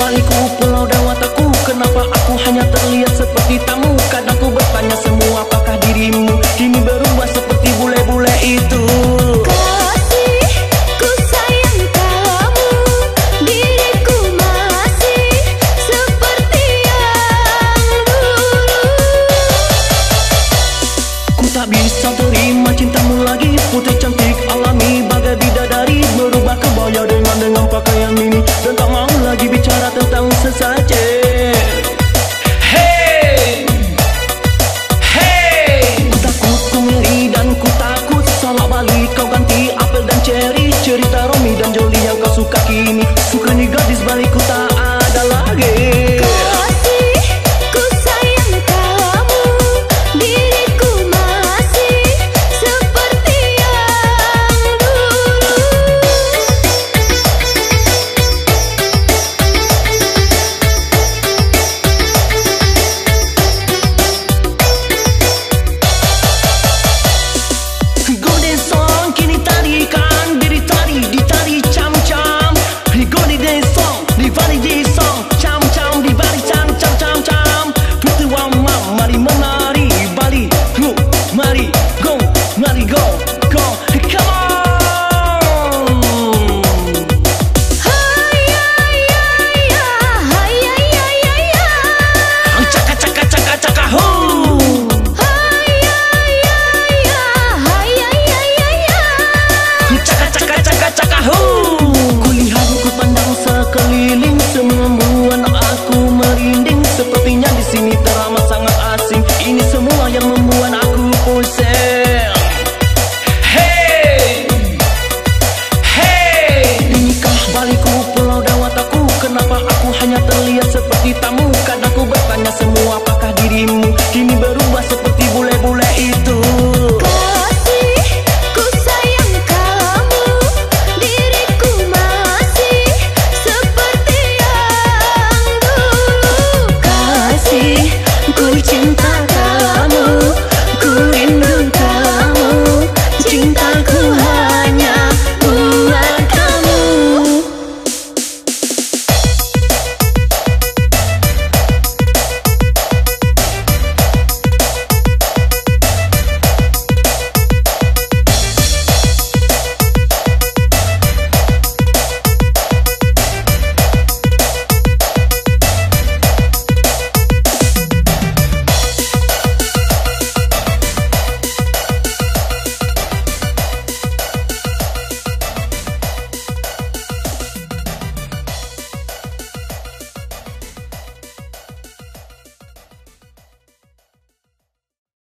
balikku pulau dewataku Kenapa aku hanya terlihat seperti tamu? Kadang ku bertanya semua apakah dirimu Kini berubah seperti bule-bule itu? Tak bisa terima cintamu lagi. Putih cantik alami bagai bidadari Berubah kebaya dengan いくた